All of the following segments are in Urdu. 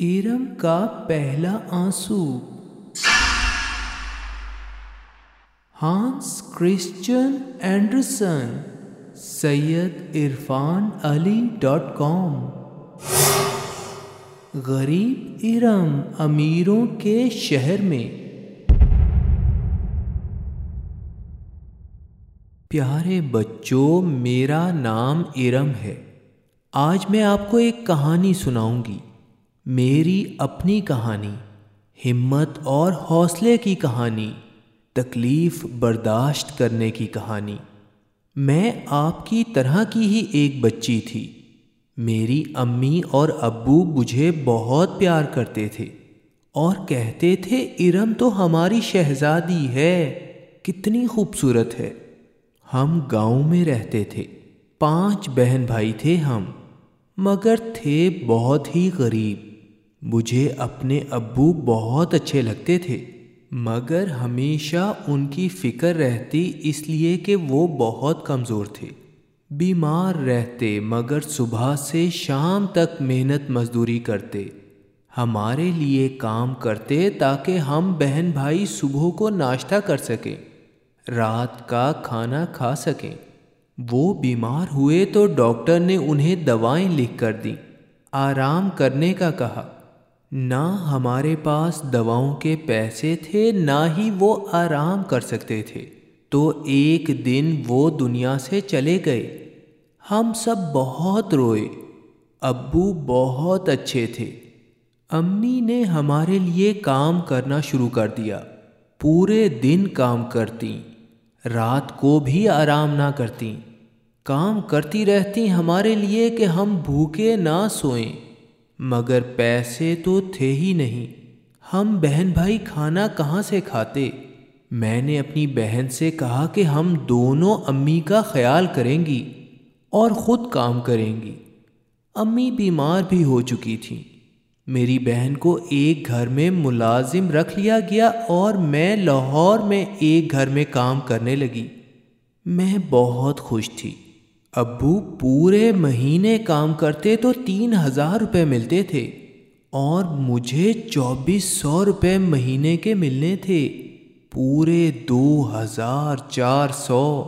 ایرم کا پہلا آنسو۔ Hans Christian Andersen. Syed Irfan Ali dot com. غریب ارم امیروں کے شہر میں۔ پیارے بچوں، میرا نام ارم ہے۔ آج میں آپ کو ایک کہانی سناؤں گی۔ میری اپنی کہانی، ہمت اور حوصلے کی کہانی، تکلیف برداشت کرنے کی کہانی۔ میں آپ کی طرح کی ہی ایک بچی تھی۔ میری امی اور ابو مجھے بہت پیار کرتے تھے اور کہتے تھے، ارم تو ہماری شہزادی ہے، کتنی خوبصورت ہے۔ ہم گاؤں میں رہتے تھے، پانچ بہن بھائی تھے ہم، مگر تھے بہت ہی غریب۔ مجھے اپنے ابو بہت اچھے لگتے تھے، مگر ہمیشہ ان کی فکر رہتی اس لیے کہ وہ بہت کمزور تھے۔ بیمار رہتے مگر صبح سے شام تک محنت مزدوری کرتے۔ ہمارے لیے کام کرتے تاکہ ہم بہن بھائی صبح کو ناشتہ کر سکیں، رات کا کھانا کھا سکیں۔ وہ بیمار ہوئے تو ڈاکٹر نے انہیں دوائیں لکھ کر دیں۔ آرام کرنے کا کہا۔ نہ ہمارے پاس دواؤں کے پیسے تھے، نہ ہی وہ آرام کر سکتے تھے۔ تو ایک دن وہ دنیا سے چلے گئے۔ ہم سب بہت روئے۔ ابو بہت اچھے تھے۔ امی نے ہمارے لیے کام کرنا شروع کر دیا۔ پورے دن کام کرتی رات کو بھی آرام نہ کرتی کام کرتی رہتی ہمارے لیے کہ ہم بھوکے نہ سوئیں۔ مگر پیسے تو تھے ہی نہیں۔ ہم بہن بھائی کھانا کہاں سے کھاتے؟ میں نے اپنی بہن سے کہا کہ ہم دونوں امی کا خیال کریں گی اور خود کام کریں گی۔ امی بیمار بھی ہو چکی تھیں۔ میری بہن کو ایک گھر میں ملازم رکھ لیا گیا اور میں لاہور میں ایک گھر میں کام کرنے لگی۔ میں بہت خوش تھی۔ ابو پورے مہینے کام کرتے تو تین ہزار روپے ملتے تھے اور مجھے چوبیس سو روپے مہینے کے ملنے تھے۔ پورے دو ہزار چار سو۔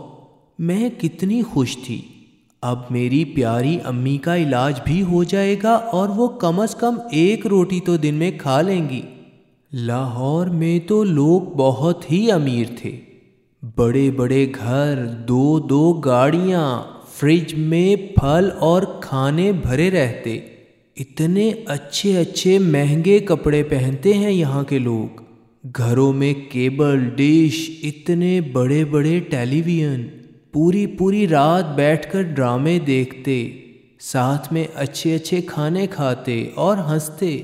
میں کتنی خوش تھی۔ اب میری پیاری امی کا علاج بھی ہو جائے گا اور وہ کم از کم ایک روٹی تو دن میں کھا لیں گی۔ لاہور میں تو لوگ بہت ہی امیر تھے۔ بڑے بڑے گھر، دو دو گاڑیاں۔ فریج میں پھل اور کھانے بھرے رہتے۔ اتنے اچھے اچھے مہنگے کپڑے پہنتے ہیں یہاں کے لوگ۔ گھروں میں کیبل، ڈش، اتنے بڑے بڑے ٹیلی ویژن پوری پوری رات بیٹھ کر ڈرامے دیکھتے۔ ساتھ میں اچھے اچھے کھانے کھاتے اور ہنستے۔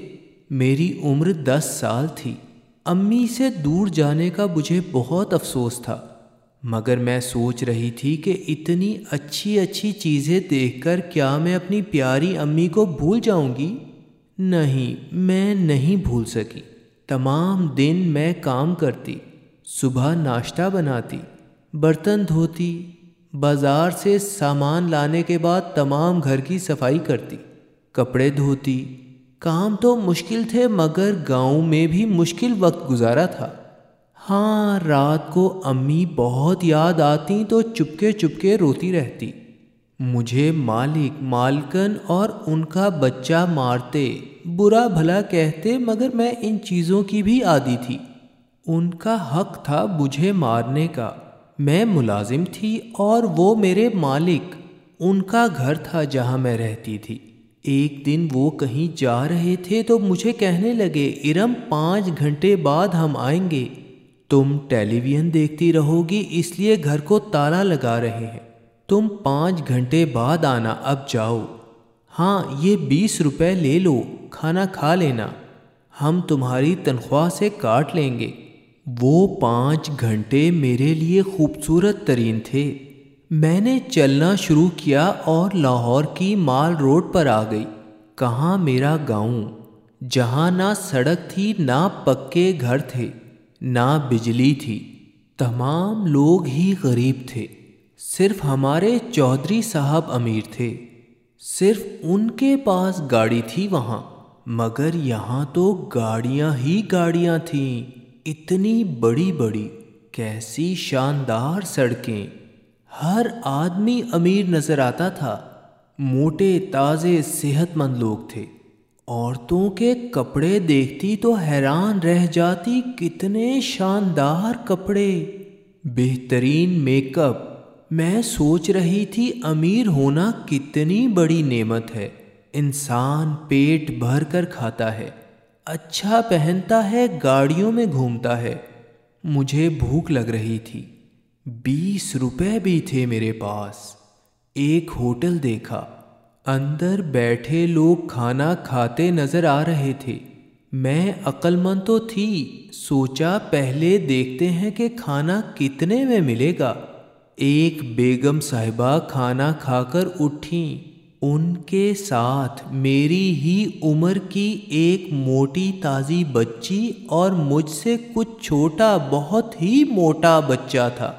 میری عمر دس سال تھی۔ امی سے دور جانے کا مجھے بہت افسوس تھا۔ مگر میں سوچ رہی تھی کہ اتنی اچھی اچھی چیزیں دیکھ کر کیا میں اپنی پیاری امی کو بھول جاؤں گی؟ نہیں، میں نہیں بھول سکی۔ تمام دن میں کام کرتی، صبح ناشتہ بناتی، برتن دھوتی، بازار سے سامان لانے کے بعد تمام گھر کی صفائی کرتی، کپڑے دھوتی۔ کام تو مشکل تھے مگر گاؤں میں بھی مشکل وقت گزارا تھا۔ ہاں رات کو امی بہت یاد آتی تو چپکے چپکے روتی رہتی۔ مجھے مالک، مالکن اور ان کا بچہ مارتے، برا بھلا کہتے، مگر میں ان چیزوں کی بھی عادی تھی۔ ان کا حق تھا مجھے مارنے کا۔ میں ملازم تھی اور وہ میرے مالک۔ ان کا گھر تھا جہاں میں رہتی تھی۔ ایک دن وہ کہیں جا رہے تھے تو مجھے کہنے لگے، ارم، پانچ گھنٹے بعد ہم آئیں گے۔ تم ٹیلی ویژن دیکھتی رہو گی اس لیے گھر کو تالا لگا رہے ہیں۔ تم پانچ گھنٹے بعد آنا، اب جاؤ۔ ہاں یہ بیس روپے لے لو، کھانا کھا لینا۔ ہم تمہاری تنخواہ سے کاٹ لیں گے۔ وہ پانچ گھنٹے میرے لیے خوبصورت ترین تھے۔ میں نے چلنا شروع کیا اور لاہور کی مال روڈ پر آ گئی۔ کہاں میرا گاؤں؟ جہاں نہ سڑک تھی، نہ پکے گھر تھے۔ نہ بجلی تھی۔ تمام لوگ ہی غریب تھے۔ صرف ہمارے چودھری صاحب امیر تھے۔ صرف ان کے پاس گاڑی تھی وہاں۔ مگر یہاں تو گاڑیاں ہی گاڑیاں تھیں۔ اتنی بڑی بڑی، کیسی شاندار سڑکیں۔ ہر آدمی امیر نظر آتا تھا۔ موٹے، تازے، صحت مند لوگ تھے۔ عورتوں کے کپڑے دیکھتی تو حیران رہ جاتی کتنے شاندار کپڑے۔ بہترین میک اپ۔ میں سوچ رہی تھی امیر ہونا کتنی بڑی نعمت ہے۔ انسان پیٹ بھر کر کھاتا ہے۔ اچھا پہنتا ہے، گاڑیوں میں گھومتا ہے۔ مجھے بھوک لگ رہی تھی۔ بیس روپے بھی تھے میرے پاس۔ ایک ہوٹل دیکھا۔ اندر بیٹھے لوگ کھانا کھاتے نظر آ رہے تھے۔ میں عقل مند تو تھی، سوچا پہلے دیکھتے ہیں کہ کھانا کتنے میں ملے گا۔ ایک بیگم صاحبہ کھانا کھا کر اٹھیں ان کے ساتھ میری ہی عمر کی ایک موٹی تازی بچی اور مجھ سے کچھ چھوٹا بہت ہی موٹا بچہ تھا۔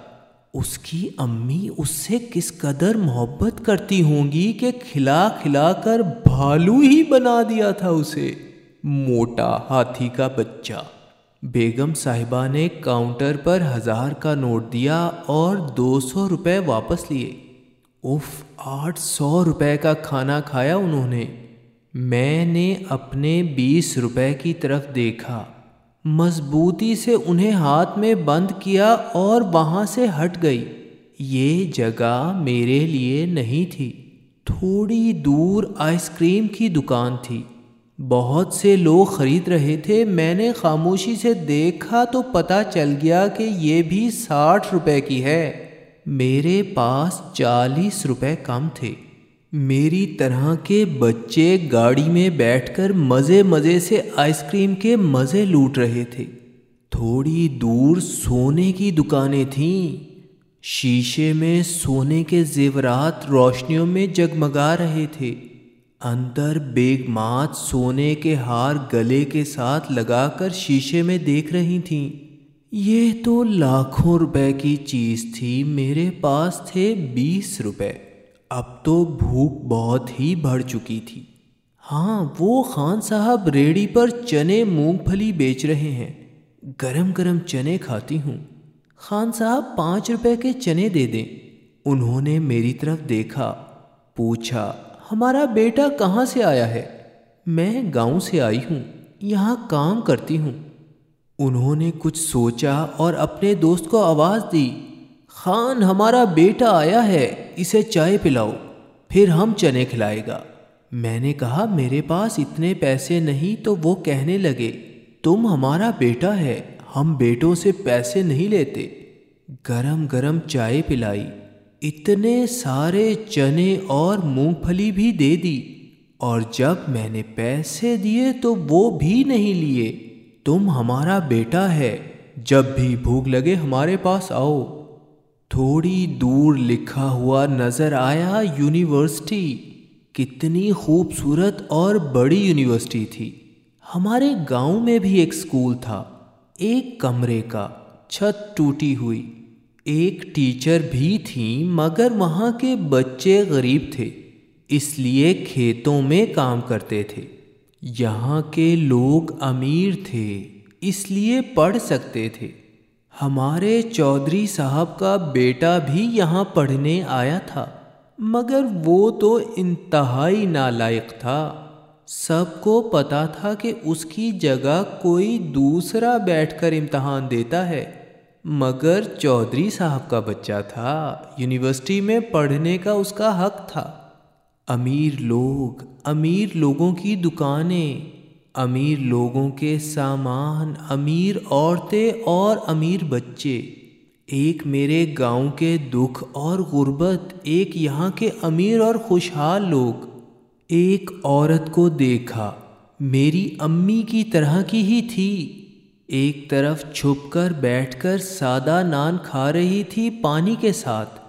اس کی امی اس سے کس قدر محبت کرتی ہوں گی کہ کھلا کھلا کر بھالو ہی بنا دیا تھا اسے۔ موٹا ہاتھی کا بچہ۔ بیگم صاحبہ نے کاؤنٹر پر ہزار کا نوٹ دیا اور دو سو روپے واپس لیے۔ اف آٹھ سو روپے کا کھانا کھایا انہوں نے۔ میں نے اپنے بیس روپے کی طرف دیکھا۔ مضبوطی سے انہیں ہاتھ میں بند کیا اور وہاں سے ہٹ گئی۔ یہ جگہ میرے لیے نہیں تھی۔ تھوڑی دور آئس کریم کی دکان تھی۔ بہت سے لوگ خرید رہے تھے۔ میں نے خاموشی سے دیکھا تو پتہ چل گیا کہ یہ بھی ساٹھ روپے کی ہے۔ میرے پاس چالیس روپے کم تھے۔ میری طرح کے بچے گاڑی میں بیٹھ کر مزے مزے سے آئس کریم کے مزے لوٹ رہے تھے۔ تھوڑی دور سونے کی دکانیں تھیں۔ شیشے میں سونے کے زیورات روشنیوں میں جگمگا رہے تھے۔ اندر بیگ مات سونے کے ہار گلے کے ساتھ لگا کر شیشے میں دیکھ رہی تھیں۔ یہ تو لاکھوں روپے کی چیز تھی، میرے پاس تھے بیس روپے۔ اب تو بھوک بہت ہی بڑھ چکی تھی۔ ہاں وہ خان صاحب ریڑی پر چنے مونگ پھلی بیچ رہے ہیں۔ گرم گرم چنے کھاتی ہوں۔ خان صاحب پانچ روپے کے چنے دے دیں۔ انہوں نے میری طرف دیکھا، پوچھا، ہمارا بیٹا کہاں سے آیا ہے؟ میں گاؤں سے آئی ہوں، یہاں کام کرتی ہوں۔ انہوں نے کچھ سوچا اور اپنے دوست کو آواز دی، خان ہمارا بیٹا آیا ہے۔ اسے چائے پلاؤ، پھر ہم چنے کھلائے گا۔ میں نے کہا، میرے پاس اتنے پیسے نہیں تو وہ کہنے لگے، تم ہمارا بیٹا ہے، ہم بیٹوں سے پیسے نہیں لیتے۔ گرم گرم چائے پلائی، اتنے سارے چنے اور مونگ پھلی بھی دے دی۔ اور جب میں نے پیسے دیے تو وہ بھی نہیں لیے۔ تم ہمارا بیٹا ہے، جب بھی بھوک لگے ہمارے پاس آؤ۔ تھوڑی دور لکھا ہوا نظر آیا یونیورسٹی۔ کتنی خوبصورت اور بڑی یونیورسٹی تھی۔ ہمارے گاؤں میں بھی ایک اسکول تھا۔ ایک کمرے کا چھت ٹوٹی ہوئی۔ ایک ٹیچر بھی تھیں مگر وہاں کے بچے غریب تھے، اس لیے کھیتوں میں کام کرتے تھے۔ یہاں کے لوگ امیر تھے، اس لیے پڑھ سکتے تھے۔ ہمارے چودھری صاحب کا بیٹا بھی یہاں پڑھنے آیا تھا، مگر وہ تو انتہائی نالائق تھا۔ سب کو پتا تھا کہ اس کی جگہ کوئی دوسرا بیٹھ کر امتحان دیتا ہے۔ مگر چودھری صاحب کا بچہ تھا، یونیورسٹی میں پڑھنے کا اس کا حق تھا۔ امیر لوگ، امیر لوگوں کی دکانیں۔ امیر لوگوں کے سامان، امیر عورتیں اور امیر بچے۔ ایک میرے گاؤں کے دکھ اور غربت، ایک یہاں کے امیر اور خوشحال لوگ۔ ایک عورت کو دیکھا، میری امی کی طرح کی ہی تھی۔ ایک طرف چھپ کر بیٹھ کر سادہ نان کھا رہی تھی پانی کے ساتھ،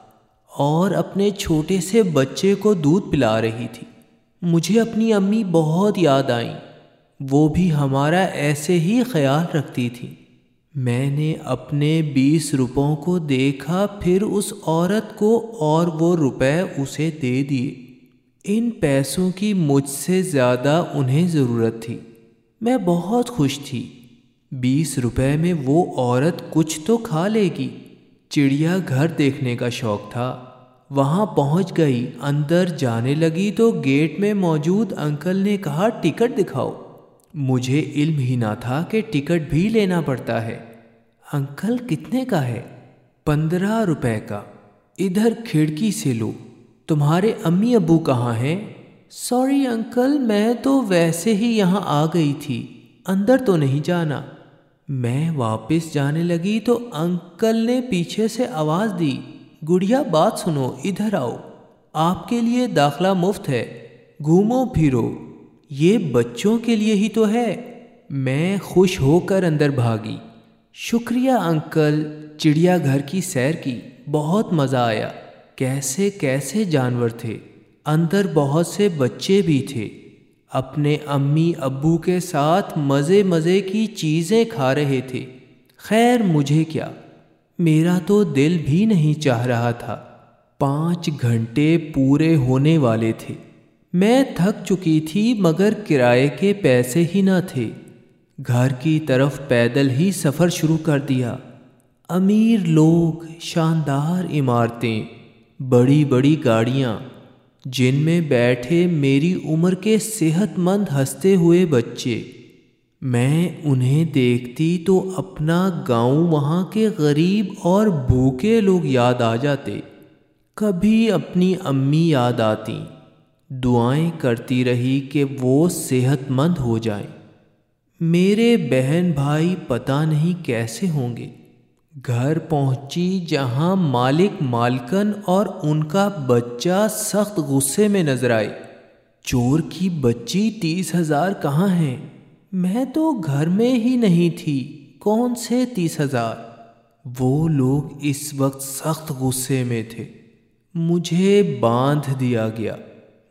اور اپنے چھوٹے سے بچے کو دودھ پلا رہی تھی۔ مجھے اپنی امی بہت یاد آئیں۔ وہ بھی ہمارا ایسے ہی خیال رکھتی تھی۔ میں نے اپنے بیس روپوں کو دیکھا، پھر اس عورت کو اور وہ روپے اسے دے دیے۔ ان پیسوں کی مجھ سے زیادہ انہیں ضرورت تھی۔ میں بہت خوش تھی۔ بیس روپے میں وہ عورت کچھ تو کھا لے گی۔ چڑیا گھر دیکھنے کا شوق تھا۔ وہاں پہنچ گئی، اندر جانے لگی تو گیٹ میں موجود انکل نے کہا، ٹکٹ دکھاؤ۔ مجھے علم ہی نہ تھا کہ ٹکٹ بھی لینا پڑتا ہے۔ انکل کتنے کا ہے؟ پندرہ روپے کا۔ ادھر کھڑکی سے لو۔ تمہارے امی ابو کہاں ہیں؟ سوری انکل، میں تو ویسے ہی یہاں آ گئی تھی۔ اندر تو نہیں جانا۔ میں واپس جانے لگی تو انکل نے پیچھے سے آواز دی۔ گڑیا، بات سنو، ادھر آؤ۔ آپ کے لیے داخلہ مفت ہے۔ گھومو، پھرو۔ یہ بچوں کے لیے ہی تو ہے۔ میں خوش ہو کر اندر بھاگی۔ شکریہ انکل، چڑیا گھر کی سیر کی۔ بہت مزہ آیا۔ کیسے کیسے جانور تھے۔ اندر بہت سے بچے بھی تھے۔ اپنے امی، ابو کے ساتھ مزے مزے کی چیزیں کھا رہے تھے۔ خیر، مجھے کیا؟ میرا تو دل بھی نہیں چاہ رہا تھا۔ پانچ گھنٹے پورے ہونے والے تھے۔ میں تھک چکی تھی مگر کرائے کے پیسے ہی نہ تھے۔ گھر کی طرف پیدل ہی سفر شروع کر دیا۔ امیر لوگ شاندار عمارتیں، بڑی بڑی گاڑیاں، جن میں بیٹھے میری عمر کے صحت مند ہنستے ہوئے بچے۔ میں انہیں دیکھتی تو اپنا گاؤں وہاں کے غریب اور بھوکے لوگ یاد آ جاتے۔ کبھی اپنی امی یاد آتی دعائیں کرتی رہی کہ وہ صحت مند ہو جائیں میرے بہن بھائی پتہ نہیں کیسے ہوں گے۔ گھر پہنچی جہاں مالک مالکن اور ان کا بچہ سخت غصے میں نظر آئے۔ چور کی بچی تیس ہزار کہاں ہیں؟ میں تو گھر میں ہی نہیں تھی، کون سے تیس ہزار؟ وہ لوگ اس وقت سخت غصے میں تھے۔ مجھے باندھ دیا گیا۔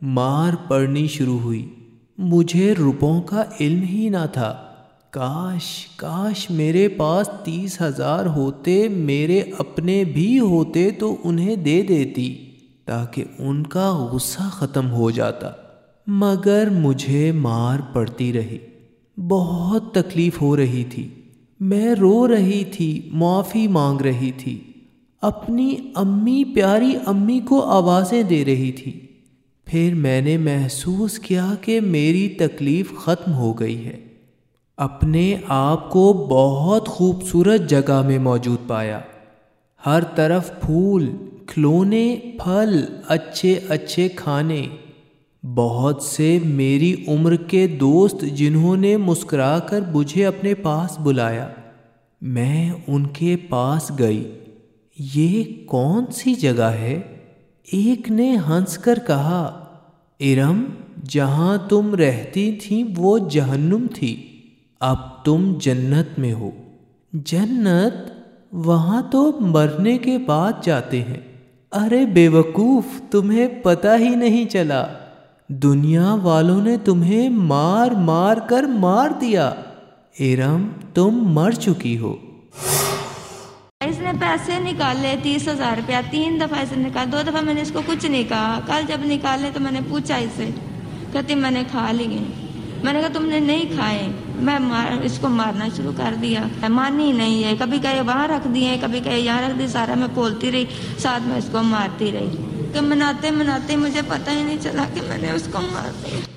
مار پڑنی شروع ہوئی۔ مجھے روپوں کا علم ہی نہ تھا۔ کاش کاش میرے پاس تیس ہزار ہوتے، میرے اپنے بھی ہوتے تو انہیں دے دیتی تاکہ ان کا غصہ ختم ہو جاتا۔ مگر مجھے مار پڑتی رہی۔ بہت تکلیف ہو رہی تھی۔ میں رو رہی تھی، معافی مانگ رہی تھی۔ اپنی امی، پیاری امی کو آوازیں دے رہی تھی۔ پھر میں نے محسوس کیا کہ میری تکلیف ختم ہو گئی ہے۔ اپنے آپ کو بہت خوبصورت جگہ میں موجود پایا۔ ہر طرف پھول، کھلونے، پھل، اچھے اچھے کھانے۔ بہت سے میری عمر کے دوست جنہوں نے مسکرا کر مجھے اپنے پاس بلایا۔ میں ان کے پاس گئی۔ یہ کون سی جگہ ہے؟ ایک نے ہنس کر کہا، ارم، جہاں تم رہتی تھی وہ جہنم تھی، اب تم جنت میں ہو۔ جنت وہاں تو مرنے کے بعد جاتے ہیں۔ ارے بے وقوف تمہیں پتہ ہی نہیں چلا۔ دنیا والوں نے تمہیں مار مار کر مار دیا۔ ارم، تم مر چکی ہو۔ اس نے پیسے نکالے تیس ہزار روپیہ، تین دفعہ اسے نکال دو دفعہ میں نے اس کو کچھ نہیں کہا۔ کل جب نکالے تو میں نے پوچھا اسے کہتی میں نے کھا لیے میں نے کہا تم نے نہیں کھائے۔ میں اس کو مارنا شروع کر دیا۔ مانی نہیں ہے۔ کبھی کہے وہاں رکھ دیے کبھی کہے یہاں رکھ دی، سارا میں بولتی رہی۔ ساتھ میں اس کو مارتی رہی۔ کہ مناتے مناتے مجھے پتہ ہی نہیں چلا کہ میں نے اس کو مار دیا۔